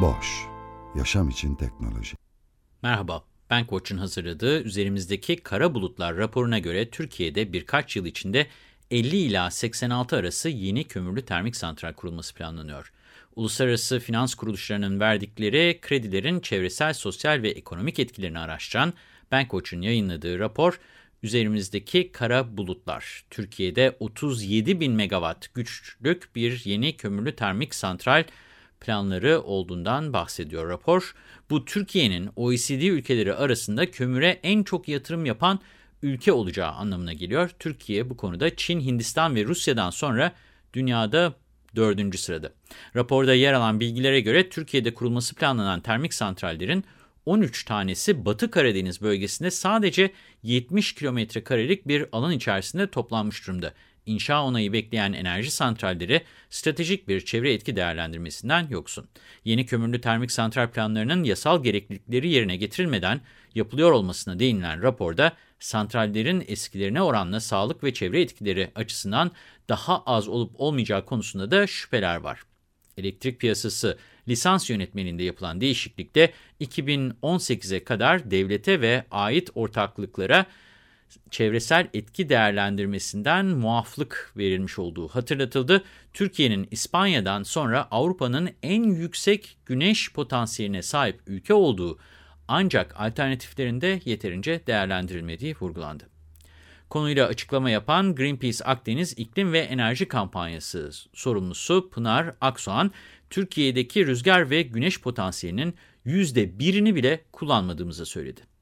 Boş, yaşam için teknoloji. Merhaba, ben hazırladığı üzerimizdeki kara bulutlar raporuna göre Türkiye'de birkaç yıl içinde 50 ila 86 arası yeni kömürlü termik santral kurulması planlanıyor. Uluslararası finans kuruluşlarının verdikleri kredilerin çevresel, sosyal ve ekonomik etkilerini araştıran Bankoç'un yayınladığı rapor, üzerimizdeki kara bulutlar. Türkiye'de 37 bin megawatt güçlük bir yeni kömürlü termik santral planları olduğundan bahsediyor rapor. Bu Türkiye'nin OECD ülkeleri arasında kömüre en çok yatırım yapan ülke olacağı anlamına geliyor. Türkiye bu konuda Çin, Hindistan ve Rusya'dan sonra dünyada dördüncü sırada. Raporda yer alan bilgilere göre Türkiye'de kurulması planlanan termik santrallerin 13 tanesi Batı Karadeniz bölgesinde sadece 70 kilometre karelik bir alan içerisinde toplanmış durumda. İnşa onayı bekleyen enerji santralleri stratejik bir çevre etki değerlendirmesinden yoksun. Yeni kömürlü termik santral planlarının yasal gereklilikleri yerine getirilmeden yapılıyor olmasına değinilen raporda santrallerin eskilerine oranla sağlık ve çevre etkileri açısından daha az olup olmayacağı konusunda da şüpheler var. Elektrik piyasası lisans yönetmeninde yapılan değişiklikte 2018'e kadar devlete ve ait ortaklıklara çevresel etki değerlendirmesinden muaflık verilmiş olduğu hatırlatıldı. Türkiye'nin İspanya'dan sonra Avrupa'nın en yüksek güneş potansiyeline sahip ülke olduğu ancak alternatiflerinde yeterince değerlendirilmediği vurgulandı. Konuyla açıklama yapan Greenpeace Akdeniz İklim ve Enerji Kampanyası sorumlusu Pınar Aksoğan, Türkiye'deki rüzgar ve güneş potansiyelinin %1'ini bile kullanmadığımızı söyledi.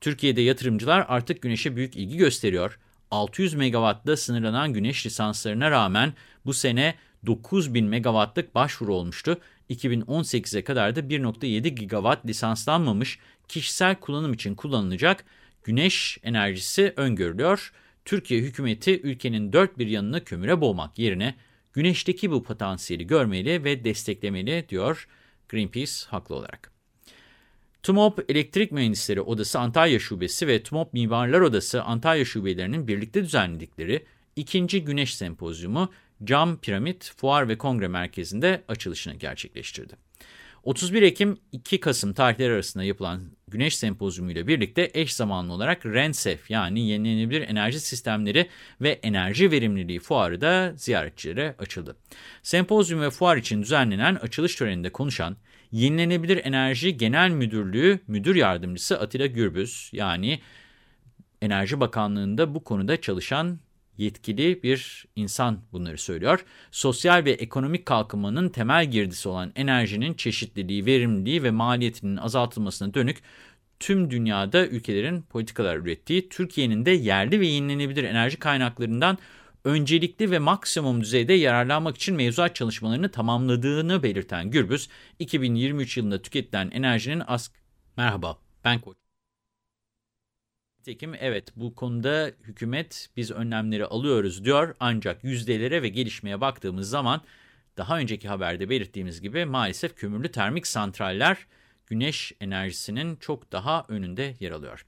Türkiye'de yatırımcılar artık güneşe büyük ilgi gösteriyor. 600 megawattla sınırlanan güneş lisanslarına rağmen bu sene 9000 megawattlık başvuru olmuştu. 2018'e kadar da 1.7 gigawatt lisanslanmamış kişisel kullanım için kullanılacak güneş enerjisi öngörülüyor. Türkiye hükümeti ülkenin dört bir yanını kömüre boğmak yerine güneşteki bu potansiyeli görmeli ve desteklemeli diyor Greenpeace haklı olarak. TUMOP Elektrik Mühendisleri Odası Antalya Şubesi ve TUMOP Mimarlar Odası Antalya Şubelerinin birlikte düzenledikleri ikinci Güneş Sempozyumu Cam Piramit Fuar ve Kongre Merkezi'nde açılışını gerçekleştirdi. 31 Ekim 2 Kasım tarihleri arasında yapılan Güneş Sempozyumu ile birlikte eş zamanlı olarak RENSEF yani Yenilenebilir Enerji Sistemleri ve Enerji Verimliliği Fuarı da ziyaretçilere açıldı. Sempozyum ve fuar için düzenlenen açılış töreninde konuşan Yenilenebilir Enerji Genel Müdürlüğü Müdür Yardımcısı Atilla Gürbüz yani Enerji Bakanlığı'nda bu konuda çalışan yetkili bir insan bunları söylüyor. Sosyal ve ekonomik kalkınmanın temel girdisi olan enerjinin çeşitliliği, verimliliği ve maliyetinin azaltılmasına dönük tüm dünyada ülkelerin politikalar ürettiği, Türkiye'nin de yerli ve yenilenebilir enerji kaynaklarından öncelikli ve maksimum düzeyde yararlanmak için mevzuat çalışmalarını tamamladığını belirten Gürbüz, 2023 yılında tüketilen enerjinin az... Merhaba, ben Koç. Nitekim evet bu konuda hükümet biz önlemleri alıyoruz diyor ancak yüzdelere ve gelişmeye baktığımız zaman daha önceki haberde belirttiğimiz gibi maalesef kömürlü termik santraller güneş enerjisinin çok daha önünde yer alıyor.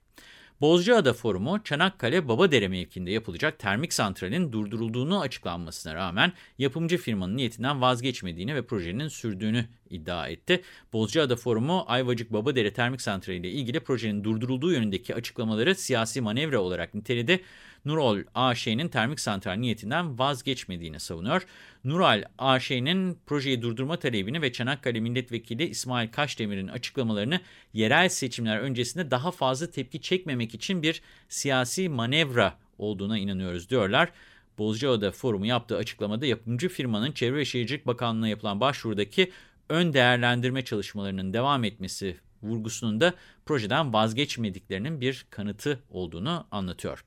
Bozcaada Forumu, Çanakkale Babadere mevkinde yapılacak termik santralin durdurulduğunu açıklanmasına rağmen yapımcı firmanın niyetinden vazgeçmediğini ve projenin sürdüğünü iddia etti. Bozcaada Forumu, Ayvacık Babadere Termik Santrali ile ilgili projenin durdurulduğu yönündeki açıklamaları siyasi manevra olarak niteledi. Nurol AŞ'nin termik santral niyetinden vazgeçmediğini savunuyor. Nural AŞ'nin projeyi durdurma talebini ve Çanakkale Milletvekili İsmail Kaşdemir'in açıklamalarını yerel seçimler öncesinde daha fazla tepki çekmemek için bir siyasi manevra olduğuna inanıyoruz diyorlar. Bozcaada Forumu yaptığı açıklamada yapımcı firmanın Çevre ve Şehircilik Bakanlığı'na yapılan başvurudaki ön değerlendirme çalışmalarının devam etmesi vurgusunun da projeden vazgeçmediklerinin bir kanıtı olduğunu anlatıyor.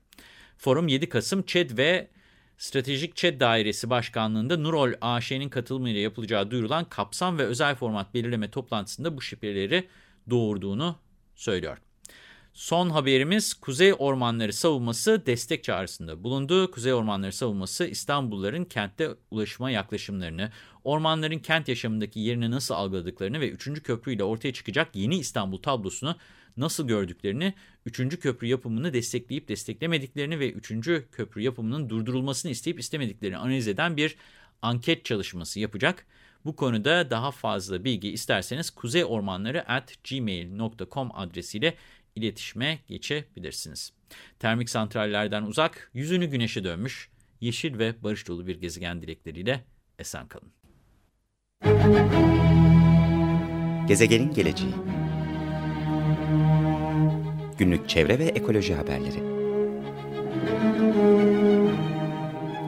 Forum 7 Kasım ÇED ve Stratejik ÇED Dairesi Başkanlığı'nda Nurol AŞ'nin katılımıyla yapılacağı duyurulan kapsam ve özel format belirleme toplantısında bu şüpheleri doğurduğunu söylüyor. Son haberimiz Kuzey Ormanları Savunması destek çağrısında bulundu. Kuzey Ormanları Savunması İstanbulluların kentte ulaşıma yaklaşımlarını, ormanların kent yaşamındaki yerini nasıl algıladıklarını ve 3. köprüyle ortaya çıkacak yeni İstanbul tablosunu nasıl gördüklerini, 3. köprü yapımını destekleyip desteklemediklerini ve 3. köprü yapımının durdurulmasını isteyip istemediklerini analiz eden bir anket çalışması yapacak. Bu konuda daha fazla bilgi isterseniz kuzeyormanları@gmail.com adresiyle iletişime geçebilirsiniz. Termik santrallerden uzak, yüzünü güneşe dönmüş, yeşil ve barış dolu bir gezegen dilekleriyle esen kalın. Gezegenin geleceği Günlük çevre ve ekoloji haberleri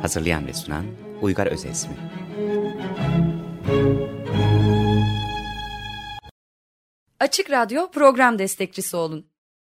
Hazırlayan ve sunan Uygar Özesmi Açık Radyo program destekçisi olun.